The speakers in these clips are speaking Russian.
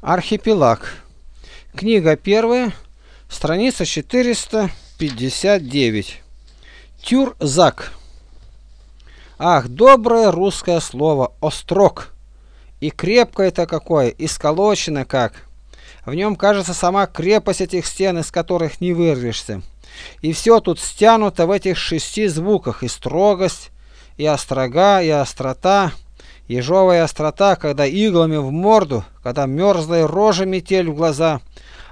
Архипелаг. Книга первая, страница 459. Тюрзак. Ах, доброе русское слово, острог. И крепкое-то какое, и сколочено как. В нем, кажется, сама крепость этих стен, из которых не вырвешься. И все тут стянуто в этих шести звуках, и строгость, и острога, и острота, Ежовая острота, когда иглами в морду, когда мерзлая рожа метель в глаза,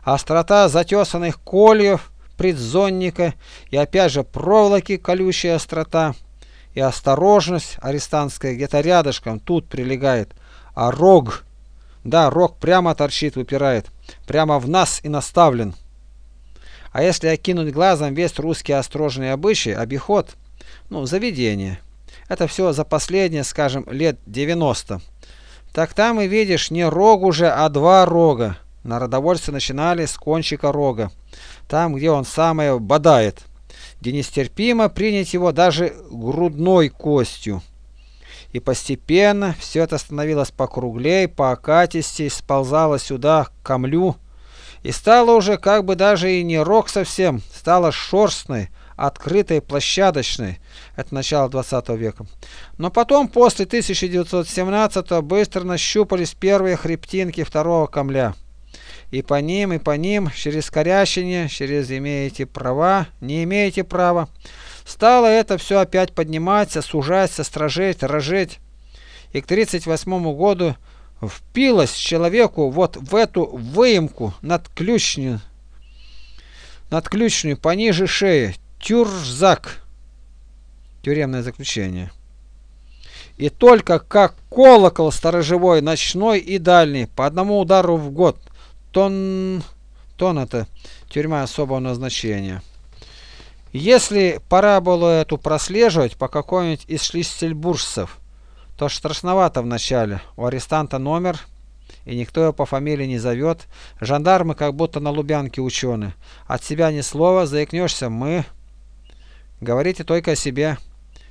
острота затесанных кольев, предзонника и опять же проволоки колющая острота, и осторожность арестантская где-то рядышком, тут прилегает, а рог, да, рог прямо торчит, выпирает, прямо в нас и наставлен. А если окинуть глазом весь русский острожный обычай, обиход, ну, заведение – это все за последние, скажем, лет 90. Так там и видишь не рог уже, а два рога. Народовольцы начинали с кончика рога, там, где он самое бодает, где нестерпимо принять его даже грудной костью. И постепенно все это становилось покруглей, по окатистей, сползало сюда, к камлю, и стало уже как бы даже и не рог совсем, стало шерстной, открытой, площадочной. Это начало 20 века. Но потом, после 1917 быстро нащупались первые хребтинки второго камля. И по ним, и по ним, через корящине, через имеете права, не имеете права, стало это все опять подниматься, сужаться, стражить, рожить. И к 1938 году впилось человеку вот в эту выемку над ключню, над ключню пониже шеи, Тюрзак. Тюремное заключение. И только как колокол сторожевой, ночной и дальний, по одному удару в год. Тон... Тон это тюрьма особого назначения. Если пора было эту прослеживать по какой-нибудь из шлиссельбуржцев, то страшновато вначале. У арестанта номер, и никто его по фамилии не зовет. Жандармы как будто на Лубянке ученые. От себя ни слова, заикнешься «мы». Говорите только о себе.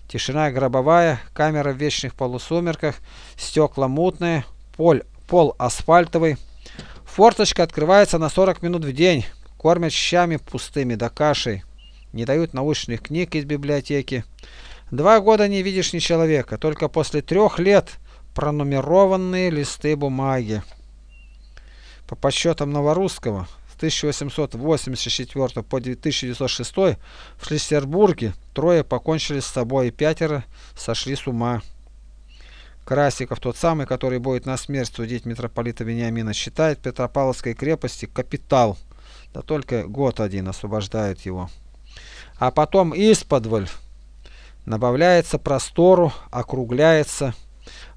Тишина гробовая, камера в вечных полусумерках, стекла мутные, поль, пол асфальтовый. Форточка открывается на 40 минут в день. Кормят щами пустыми да кашей. Не дают научных книг из библиотеки. Два года не видишь ни человека, только после трех лет пронумерованные листы бумаги. По подсчетам Новорусского, 1884 по 1906 в Шлиссербурге трое покончили с собой и пятеро сошли с ума. Красиков, тот самый, который будет на смерть судить митрополита Вениамина, считает Петропавловской крепости капитал. Да только год один освобождает его. А потом исподволь набавляется простору, округляется.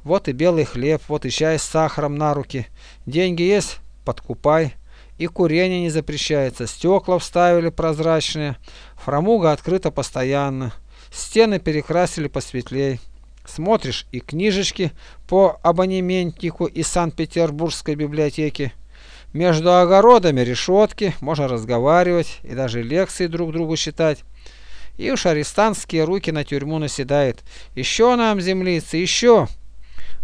Вот и белый хлеб, вот и чай с сахаром на руки. Деньги есть? Подкупай. И курение не запрещается, стекла вставили прозрачные, фрамуга открыта постоянно, стены перекрасили посветлей. Смотришь и книжечки по абонементику из Санкт-Петербургской библиотеки. Между огородами решетки, можно разговаривать и даже лекции друг другу читать. И уж арестантские руки на тюрьму наседают. Еще нам, землицы, еще!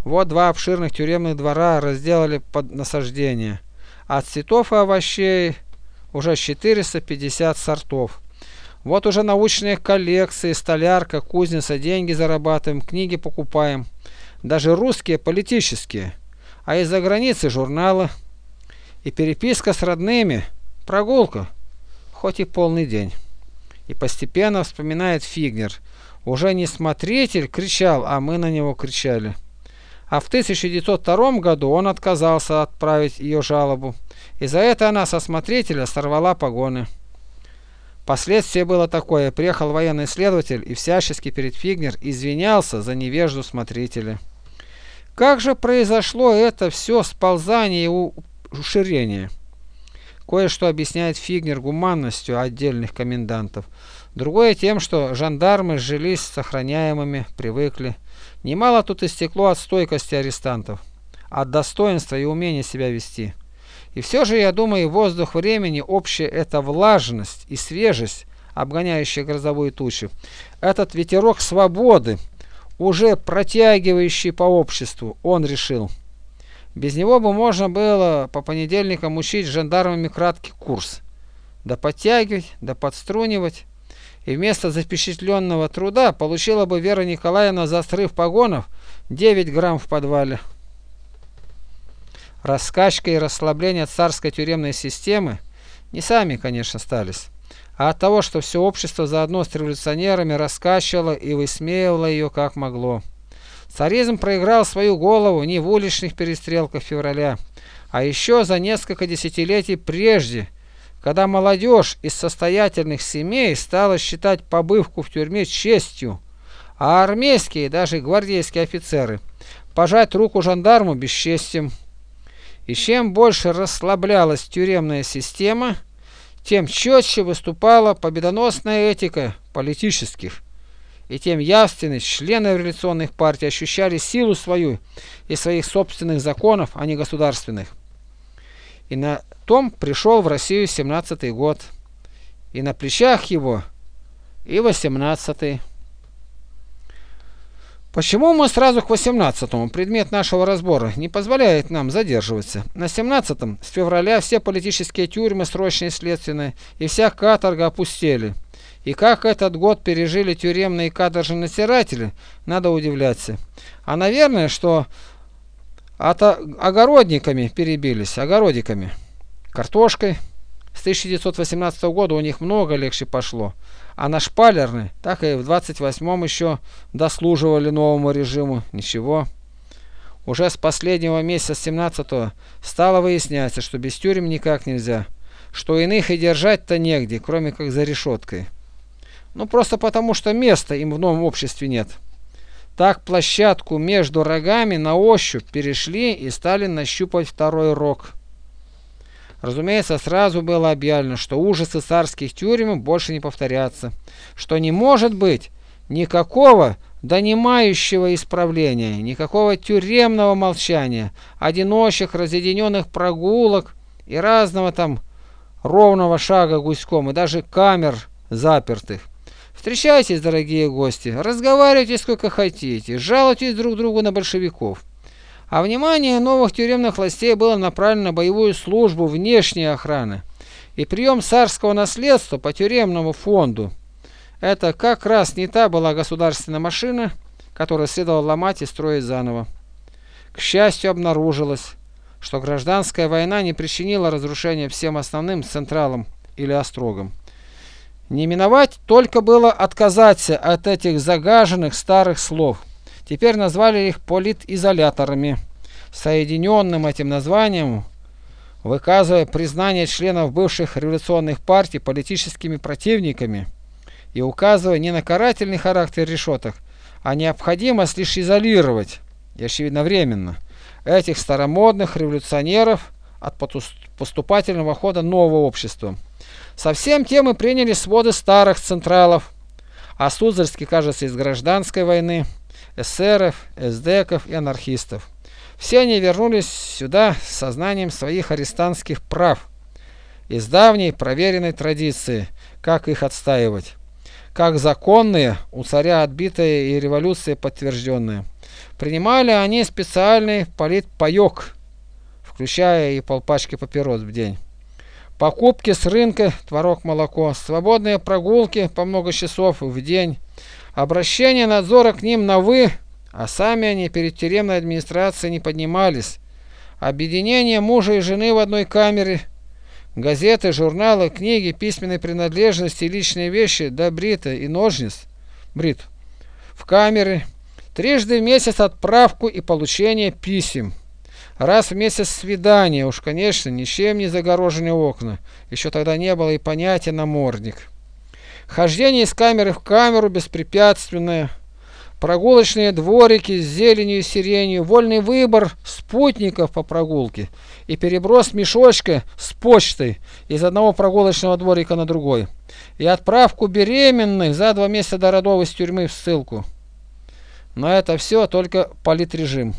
Вот два обширных тюремных двора разделали под насаждение. От цветов и овощей уже 450 сортов. Вот уже научные коллекции, столярка, кузница, деньги зарабатываем, книги покупаем. Даже русские политические. А из-за границы журналы. И переписка с родными. Прогулка. Хоть и полный день. И постепенно вспоминает Фигнер. Уже не смотритель кричал, а мы на него кричали а в 1902 году он отказался отправить ее жалобу, и за это она со смотрителя сорвала погоны. Последствие было такое, приехал военный следователь и всячески перед Фигнер извинялся за невежду смотрителя. Как же произошло это все сползание и уширение? Кое-что объясняет Фигнер гуманностью отдельных комендантов, другое тем, что жандармы жились сохраняемыми, привыкли. Немало тут истекло от стойкости арестантов, от достоинства и умения себя вести. И все же, я думаю, воздух времени общая это влажность и свежесть, обгоняющая грозовую тучу. Этот ветерок свободы, уже протягивающий по обществу, он решил. Без него бы можно было по понедельникам учить жандармами краткий курс. Да подтягивать, да подструнивать. И вместо запечатленного труда получила бы Вера Николаевна за срыв погонов 9 грамм в подвале. Раскачка и расслабление царской тюремной системы не сами, конечно, стались, а от того, что все общество заодно с революционерами раскачивало и высмеивало ее как могло. Царизм проиграл свою голову не в уличных перестрелках февраля, а еще за несколько десятилетий прежде, когда молодежь из состоятельных семей стала считать побывку в тюрьме честью, а армейские, даже гвардейские офицеры, пожать руку жандарму бесчестием. И чем больше расслаблялась тюремная система, тем четче выступала победоносная этика политических и тем явственность члены революционных партий ощущали силу свою и своих собственных законов, а не государственных. И на том пришел в Россию 17 год, и на плечах его и 18 -й. Почему мы сразу к 18-му? Предмет нашего разбора не позволяет нам задерживаться. На 17-м с февраля все политические тюрьмы, срочные следственные и вся каторга опустели. И как этот год пережили тюремные каторжные надзиратели, надо удивляться. А наверное, что от огородниками перебились, огородиками. Картошкой. С 1918 года у них много легче пошло. А на шпалерны, так и в 28-м еще дослуживали новому режиму. Ничего. Уже с последнего месяца 17-го стало выясняться, что без тюрем никак нельзя. Что иных и держать-то негде, кроме как за решеткой. Ну просто потому, что места им в новом обществе нет. Так площадку между рогами на ощупь перешли и стали нащупать второй рог. Разумеется, сразу было объявлено, что ужасы царских тюрем больше не повторятся, что не может быть никакого донимающего исправления, никакого тюремного молчания, одиночных разъединенных прогулок и разного там ровного шага гуськом, и даже камер запертых. Встречайтесь, дорогие гости, разговаривайте сколько хотите, жалуйтесь друг другу на большевиков. А внимание новых тюремных властей было направлено на боевую службу внешней охраны и прием царского наследства по тюремному фонду. Это как раз не та была государственная машина, которую следовало ломать и строить заново. К счастью, обнаружилось, что гражданская война не причинила разрушения всем основным централам или острогам. Не миновать только было отказаться от этих загаженных старых слов. Теперь назвали их политизоляторами. Соединенным этим названием, выказывая признание членов бывших революционных партий политическими противниками и указывая не на карательный характер решеток, а необходимость лишь изолировать, и очевидно временно, этих старомодных революционеров от поступательного хода нового общества. Совсем мы приняли своды старых централов, а Суздальский, кажется, из гражданской войны, эсеров, эсдеков и анархистов. Все они вернулись сюда с сознанием своих арестантских прав, из давней проверенной традиции, как их отстаивать, как законные, у царя отбитые и революции подтвержденные. Принимали они специальный политпаек, включая и полпачки папирос в день. Покупки с рынка, творог, молоко, свободные прогулки по много часов в день, обращение надзора к ним на «вы», а сами они перед тюремной администрацией не поднимались, объединение мужа и жены в одной камере, газеты, журналы, книги, письменные принадлежности, личные вещи, да брита и ножниц, брит, в камеры, трижды в месяц отправку и получение писем. Раз в месяц свидание, уж, конечно, ничем не загороженные окна. Еще тогда не было и понятия намордник. Хождение из камеры в камеру беспрепятственное. Прогулочные дворики с зеленью и сиренью, вольный выбор спутников по прогулке и переброс мешочка с почтой из одного прогулочного дворика на другой. И отправку беременных за два месяца до родов из тюрьмы в ссылку. Но это все только политрежим.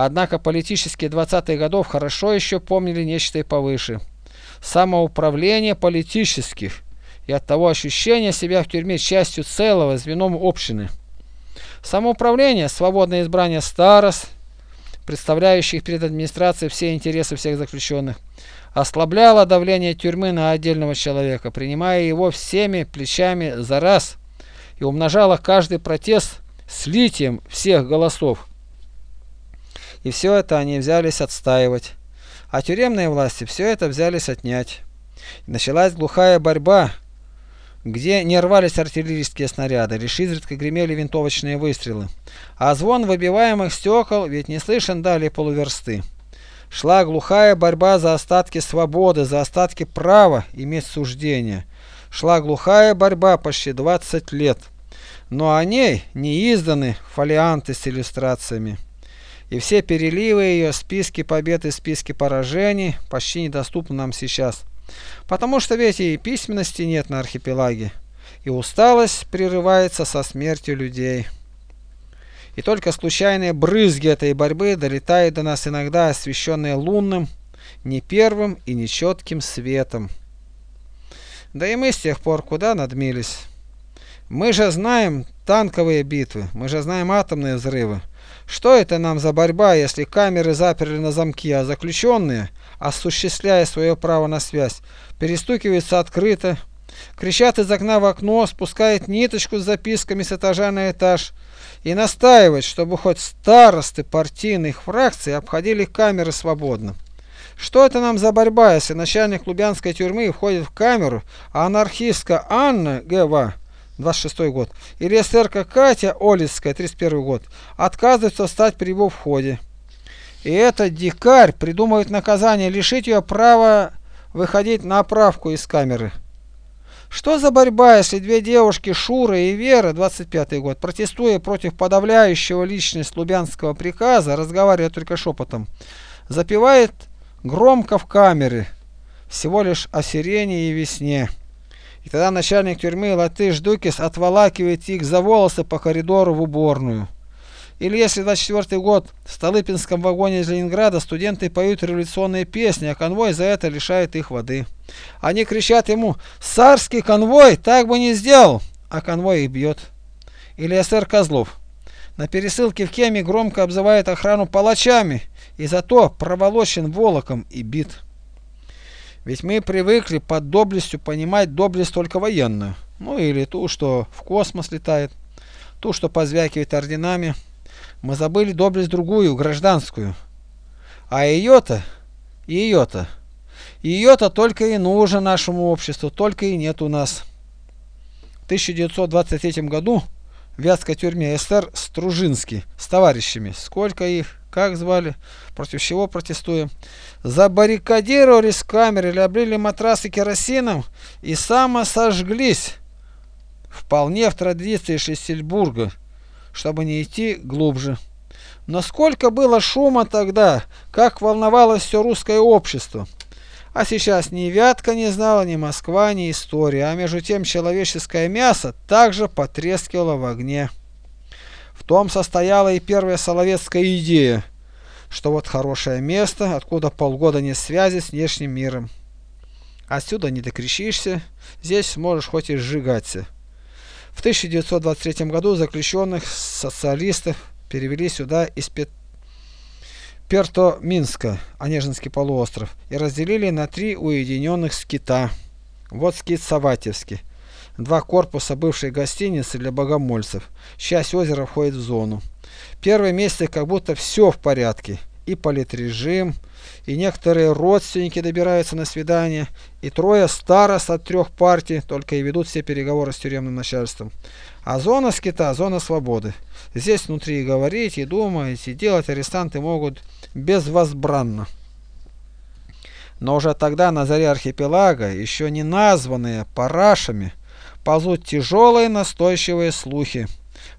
Однако политические 20-е годов хорошо еще помнили нечто и повыше. Самоуправление политических и от того ощущение себя в тюрьме частью целого звеном общины. Самоуправление, свободное избрание старост, представляющих перед администрацией все интересы всех заключенных, ослабляла давление тюрьмы на отдельного человека, принимая его всеми плечами за раз, и умножала каждый протест слитием всех голосов. И все это они взялись отстаивать. А тюремные власти все это взялись отнять. Началась глухая борьба, где не рвались артиллерийские снаряды, лишь изредка гремели винтовочные выстрелы. А звон выбиваемых стекол ведь не слышен далее полуверсты. Шла глухая борьба за остатки свободы, за остатки права иметь суждение. Шла глухая борьба почти 20 лет. Но о ней не изданы фолианты с иллюстрациями и все переливы ее, списки побед и списки поражений почти недоступны нам сейчас. Потому что ведь и письменности нет на архипелаге, и усталость прерывается со смертью людей. И только случайные брызги этой борьбы долетают до нас иногда освещенные лунным, не первым и не четким светом. Да и мы с тех пор куда надмились. Мы же знаем танковые битвы, мы же знаем атомные взрывы. Что это нам за борьба, если камеры заперли на замки, а заключенные, осуществляя свое право на связь, перестукиваются открыто, кричат из окна в окно, спускают ниточку с записками с этажа на этаж и настаивают, чтобы хоть старосты партийных фракций обходили камеры свободно. Что это нам за борьба, если начальник Лубянской тюрьмы входит в камеру, а анархистка Анна Г.В. 26 год, или эсерка Катя Олицкая, 31 год, отказывается встать при его входе. И этот дикарь придумывает наказание лишить ее права выходить на оправку из камеры. Что за борьба, если две девушки, Шура и Вера, 25 год, протестуя против подавляющего личность Лубянского приказа, разговаривая только шепотом, запевает громко в камере, всего лишь о сирене и весне. И тогда начальник тюрьмы Латыш Дукис отволакивает их за волосы по коридору в уборную. Или если 24 год в Столыпинском вагоне из Ленинграда студенты поют революционные песни, а конвой за это лишает их воды. Они кричат ему «Царский конвой так бы не сделал!» а конвой их бьет. Или СР Козлов. На пересылке в Кеме громко обзывает охрану палачами и зато проволочен волоком и бит. Ведь мы привыкли под доблестью понимать доблесть только военную. Ну или ту, что в космос летает, ту, что позвякивает орденами. Мы забыли доблесть другую, гражданскую. А ее-то, ее-то, ее-то только и нужно нашему обществу, только и нет у нас. В 1923 году Вятской тюрьме СССР Стружинский с товарищами, сколько их, как звали, против чего протестуем, забаррикадировались в камере или облили матрасы керосином и самосожглись. Вполне в традиции Шлиссельбурга, чтобы не идти глубже. Но сколько было шума тогда, как волновалось все русское общество. А сейчас ни Вятка не знала, ни Москва, ни история, а между тем человеческое мясо также потрескивало в огне. В том состояла и первая соловецкая идея, что вот хорошее место, откуда полгода нет связи с внешним миром. Отсюда не докричишься, здесь можешь хоть и сжигаться. В 1923 году заключенных социалистов перевели сюда из Пет... Перто-Минска, Онежинский полуостров, и разделили на три уединенных скита. Вот скит Саватьевский. Два корпуса бывшей гостиницы для богомольцев. Часть озера входит в зону. Первые месяцы как будто все в порядке. И политрежим, и некоторые родственники добираются на свидание, и трое старост от трех партий только и ведут все переговоры с тюремным начальством. А зона скита – зона свободы. Здесь внутри говорить, и думать, и делать арестанты могут безвозбранно. Но уже тогда на заре архипелага, еще не названные парашами, ползут тяжелые настойчивые слухи.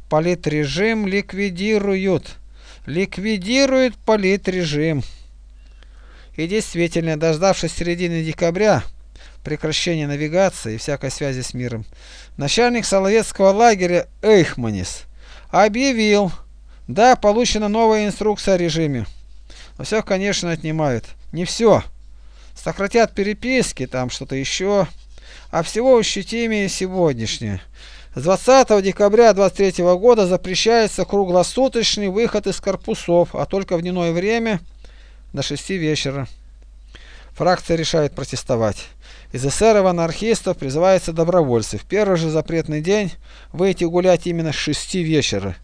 Политрежим ликвидируют. Ликвидируют политрежим. И действительно, дождавшись середины декабря, прекращения навигации и всякой связи с миром, начальник Соловецкого лагеря Эйхманис объявил, да, получена новая инструкция о режиме. Но все, конечно, отнимают. Не все. Сократят переписки, там что-то еще а всего ощутимее сегодняшнее. С 20 декабря 23 года запрещается круглосуточный выход из корпусов, а только в дневное время до 6 вечера. Фракция решает протестовать. Из эсеров анархистов призывается добровольцы. В первый же запретный день выйти гулять именно с 6 вечера.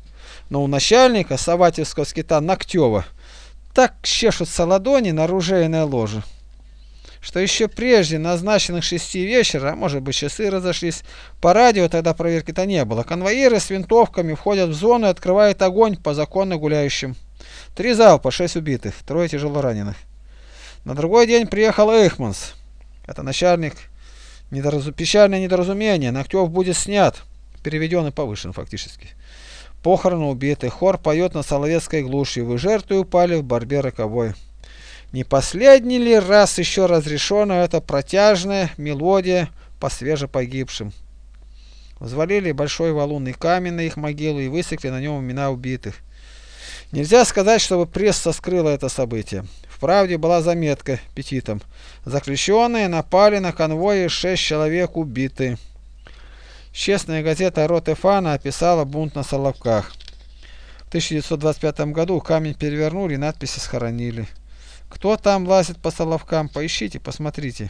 Но у начальника Саватевского скита Ногтева так чешутся ладони на оружейное ложе что еще прежде назначенных шести вечера, а может быть часы разошлись, по радио тогда проверки-то не было. Конвоиры с винтовками входят в зону и открывают огонь по законно гуляющим. Три залпа, шесть убитых, трое тяжело раненых. На другой день приехал Эйхманс. Это начальник. Недоразу... Печальное недоразумение. Ногтев будет снят. Переведен и повышен фактически. Похороны убитых. Хор поет на Соловецкой глуши. Вы жертвы упали в борьбе роковой. Не последний ли раз еще разрешена эта протяжная мелодия по свежепогибшим? Взвалили большой валунный камень на их могилу и высекли на нем имена убитых. Нельзя сказать, чтобы пресса скрыла это событие. В правде была заметка петитом. Заключенные напали на конвой и шесть человек убиты. Честная газета Ротефана описала бунт на Соловках. В 1925 году камень перевернули надписи схоронили. Кто там лазит по соловкам, поищите, посмотрите.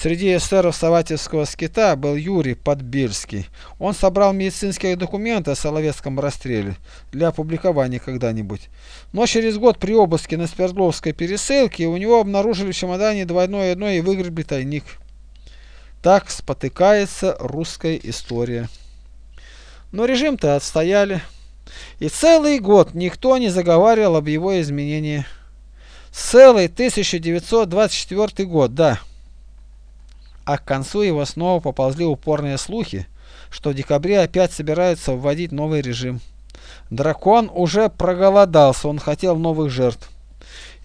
Среди эсеров Саватевского скита был Юрий Подбельский. Он собрал медицинские документы о Соловецком расстреле для опубликования когда-нибудь. Но через год при обыске на Свердловской пересылке у него обнаружили в чемодане двойное одно и выгребли тайник. Так спотыкается русская история. Но режим-то отстояли. И целый год никто не заговаривал об его изменении. Целый 1924 год, да. А к концу его снова поползли упорные слухи, что в декабре опять собираются вводить новый режим. Дракон уже проголодался, он хотел новых жертв.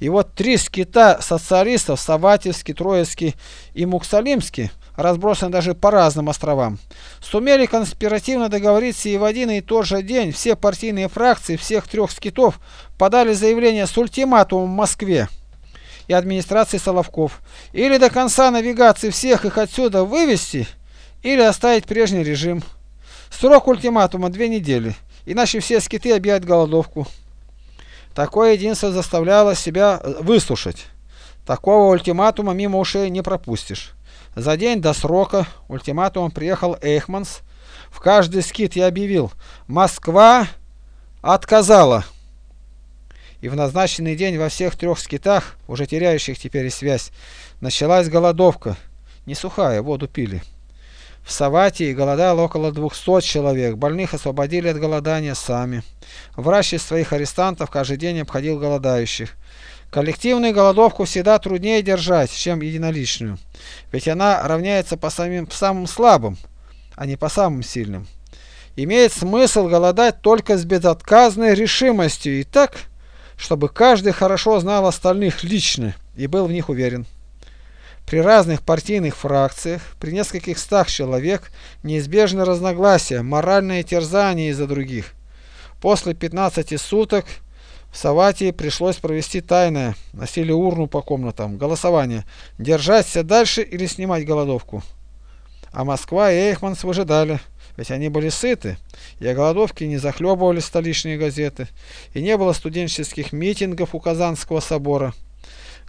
И вот три скита социалистов, Саватевский, Троицкий и Муксалимский, разбросаны даже по разным островам, сумели конспиративно договориться и в один и тот же день все партийные фракции всех трех скитов подали заявление с ультиматумом в Москве и администрации Соловков. Или до конца навигации всех их отсюда вывести, или оставить прежний режим. Срок ультиматума две недели, иначе все скиты объявят голодовку. Такое единство заставляло себя выслушать. Такого ультиматума мимо ушей не пропустишь. За день до срока ультиматумом приехал Эйхманс. В каждый скит я объявил «Москва отказала». И в назначенный день во всех трех скитах, уже теряющих теперь связь, началась голодовка. Не сухая, воду пили. В Саватии голодало около 200 человек, больных освободили от голодания сами. Врач из своих арестантов каждый день обходил голодающих. Коллективную голодовку всегда труднее держать, чем единоличную, ведь она равняется по самим самым слабым, а не по самым сильным. Имеет смысл голодать только с безотказной решимостью и так, чтобы каждый хорошо знал остальных лично и был в них уверен. При разных партийных фракциях, при нескольких стах человек, неизбежны разногласия, моральные терзания из-за других. После 15 суток в Саватии пришлось провести тайное, носили урну по комнатам, голосование, держаться дальше или снимать голодовку. А Москва и Эйхманс выжидали, ведь они были сыты, и о голодовке не захлебывали столичные газеты, и не было студенческих митингов у Казанского собора.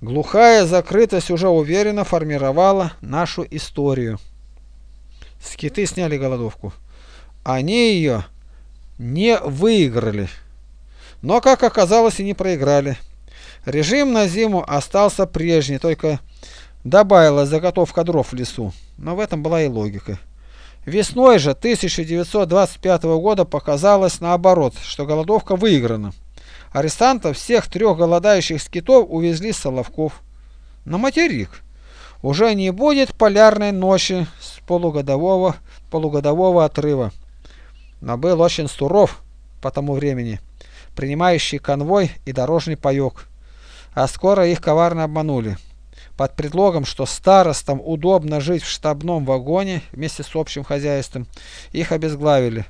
Глухая закрытость уже уверенно формировала нашу историю. Скиты сняли голодовку. Они ее не выиграли. Но, как оказалось, и не проиграли. Режим на зиму остался прежний, только добавилась заготовка дров в лесу. Но в этом была и логика. Весной же 1925 года показалось наоборот, что голодовка выиграна. Арестантов всех трех голодающих скитов увезли с Соловков. На материк. Уже не будет полярной ночи с полугодового, полугодового отрыва. Но был очень суров по тому времени принимающий конвой и дорожный паёк. А скоро их коварно обманули. Под предлогом, что старостам удобно жить в штабном вагоне вместе с общим хозяйством, их обезглавили.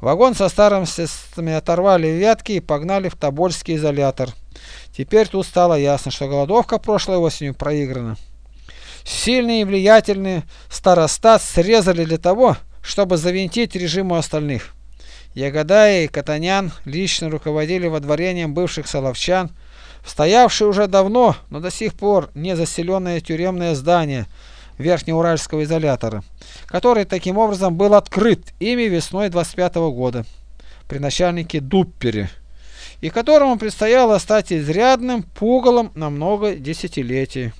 Вагон со старостами оторвали вятки и погнали в Тобольский изолятор. Теперь тут стало ясно, что голодовка прошлой осенью проиграна. Сильные и влиятельные старостат срезали для того, чтобы завинтить режим у остальных. Ягодай и Катанян лично руководили водворением бывших соловчан, стоявшее уже давно, но до сих пор не заселенное тюремное здание Верхнеуральского изолятора, который таким образом был открыт ими весной 25 -го года при начальнике Дуппере, и которому предстояло стать изрядным пугалом на много десятилетий.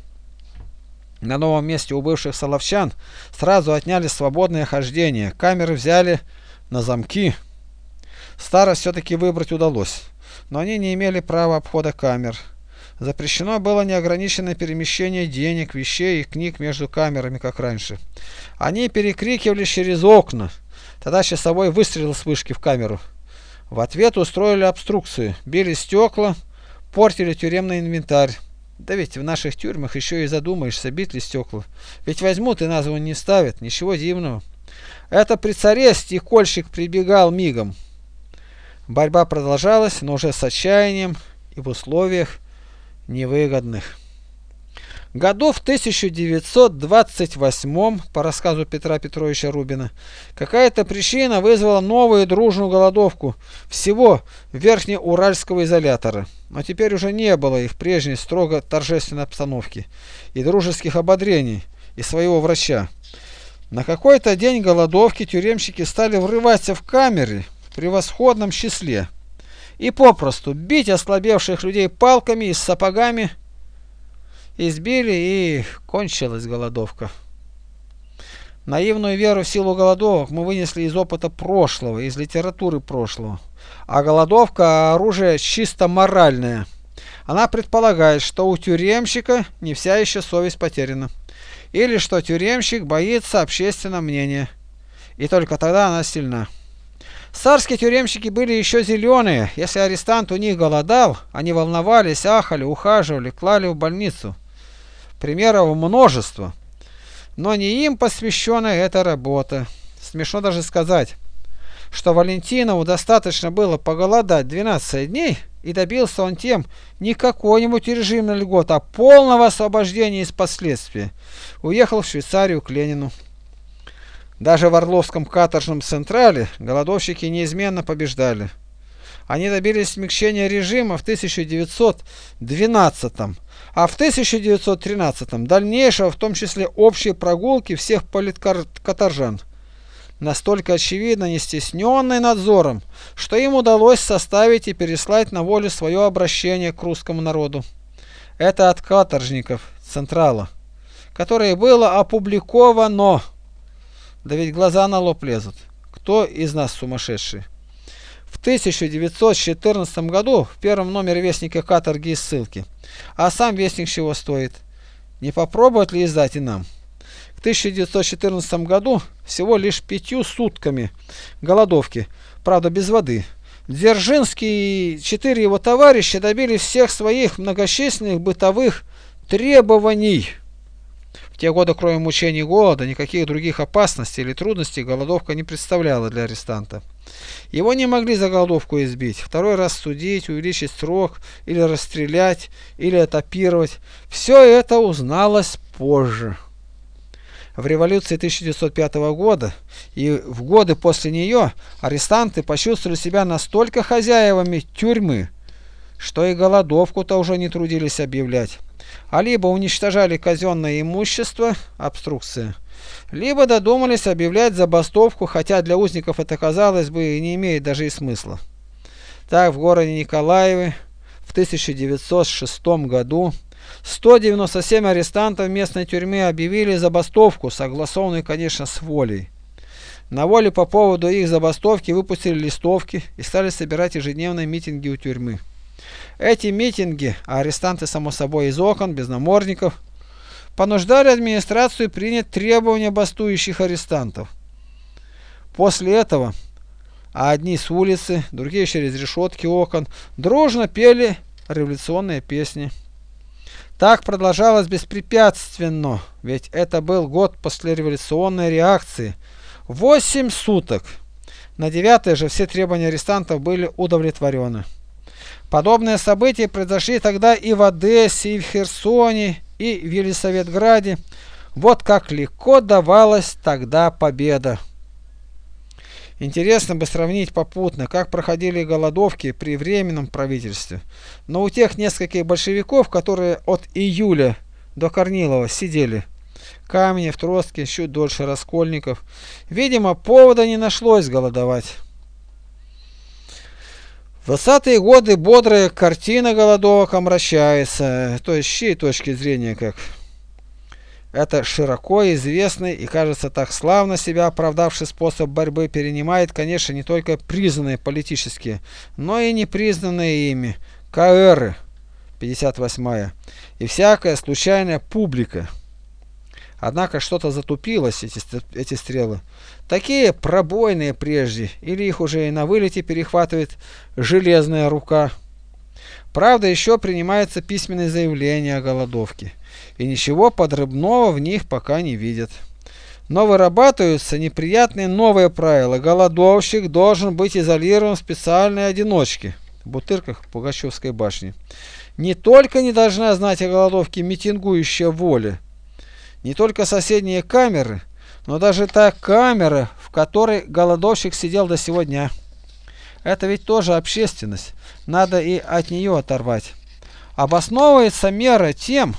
На новом месте у бывших соловчан сразу отняли свободное хождение, камеры взяли на замки. Старость все-таки выбрать удалось, но они не имели права обхода камер. Запрещено было неограниченное перемещение денег, вещей и книг между камерами, как раньше. Они перекрикивали через окна. Тогда часовой выстрелил с вышки в камеру. В ответ устроили обструкцию, били стекла, портили тюремный инвентарь. Да ведь в наших тюрьмах еще и задумаешься, бить ли стекла. Ведь возьмут и назву не ставят, ничего дивного. Это при царе стекольщик прибегал мигом. Борьба продолжалась, но уже с отчаянием и в условиях невыгодных. Году в 1928, по рассказу Петра Петровича Рубина, какая-то причина вызвала новую дружную голодовку всего Верхнеуральского изолятора. Но теперь уже не было их прежней строго торжественной обстановки и дружеских ободрений и своего врача. На какой-то день голодовки тюремщики стали врываться в камеры превосходном числе и попросту бить ослабевших людей палками и сапогами избили и кончилась голодовка. Наивную веру в силу голодовок мы вынесли из опыта прошлого, из литературы прошлого. А голодовка – оружие чисто моральное. Она предполагает, что у тюремщика не вся еще совесть потеряна. Или что тюремщик боится общественного мнения. И только тогда она сильна. Царские тюремщики были еще зеленые. Если арестант у них голодал, они волновались, ахали, ухаживали, клали в больницу. Примеров множество. Но не им посвящена эта работа. Смешно даже сказать, что Валентинову достаточно было поголодать 12 дней, и добился он тем не какой-нибудь режимной льгот, а полного освобождения из последствий. Уехал в Швейцарию к Ленину. Даже в Орловском каторжном централе голодовщики неизменно побеждали. Они добились смягчения режима в 1912 а в 1913 дальнейшего, в том числе общей прогулки всех политкаторжан. Настолько очевидно не стесненный надзором, что им удалось составить и переслать на волю свое обращение к русскому народу. Это от каторжников Централа, которое было опубликовано. Да ведь глаза на лоб лезут. Кто из нас сумасшедший? В 1914 году в первом номере Вестника каторги и ссылки. А сам Вестник чего стоит? Не попробовать ли издать и нам? В 1914 году всего лишь пятью сутками голодовки, правда без воды. Дзержинский и четыре его товарища добились всех своих многочисленных бытовых требований. Те годы, кроме мучений и голода, никаких других опасностей или трудностей голодовка не представляла для арестанта. Его не могли за голодовку избить, второй раз судить, увеличить срок, или расстрелять, или этапировать. Все это узналось позже. В революции 1905 года и в годы после нее арестанты почувствовали себя настолько хозяевами тюрьмы, что и голодовку-то уже не трудились объявлять а либо уничтожали казенное имущество, обструкция, либо додумались объявлять забастовку, хотя для узников это, казалось бы, не имеет даже и смысла. Так в городе Николаеве в 1906 году 197 арестантов местной тюрьмы объявили забастовку, согласованную, конечно, с волей. На воле по поводу их забастовки выпустили листовки и стали собирать ежедневные митинги у тюрьмы. Эти митинги, а арестанты, само собой, из окон, без намордников, понуждали администрацию принять требования бастующих арестантов. После этого, одни с улицы, другие через решетки окон, дружно пели революционные песни. Так продолжалось беспрепятственно, ведь это был год после революционной реакции. Восемь суток. На девятое же все требования арестантов были удовлетворены. Подобные события произошли тогда и в Одессе, и в Херсоне, и в Елисаветграде. Вот как легко давалась тогда победа. Интересно бы сравнить попутно, как проходили голодовки при Временном правительстве. Но у тех нескольких большевиков, которые от июля до Корнилова сидели, Каменев, Троцкий, чуть дольше Раскольников, видимо, повода не нашлось голодовать. В 20-е годы бодрая картина голодовок омрачается, то есть с чьей точки зрения как? Это широко известный и, кажется, так славно себя оправдавший способ борьбы перенимает, конечно, не только признанные политические, но и непризнанные ими КРы 58 и всякая случайная публика. Однако что-то затупилось, эти, эти стрелы. Такие пробойные прежде, или их уже и на вылете перехватывает железная рука. Правда, еще принимаются письменные заявления о голодовке, и ничего подрывного в них пока не видят. Но вырабатываются неприятные новые правила. Голодовщик должен быть изолирован в специальной одиночке, в Бутырках Пугачевской башни. Не только не должна знать о голодовке митингующая воля, не только соседние камеры, но даже та камера, в которой голодовщик сидел до сегодня. Это ведь тоже общественность. Надо и от нее оторвать. Обосновывается мера тем,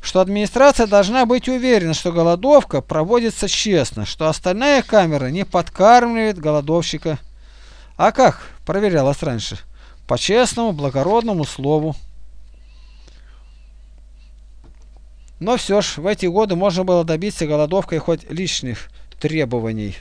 что администрация должна быть уверена, что голодовка проводится честно, что остальная камера не подкармливает голодовщика. А как проверялось раньше? По честному, благородному слову. Но все ж в эти годы можно было добиться голодовкой хоть личных требований.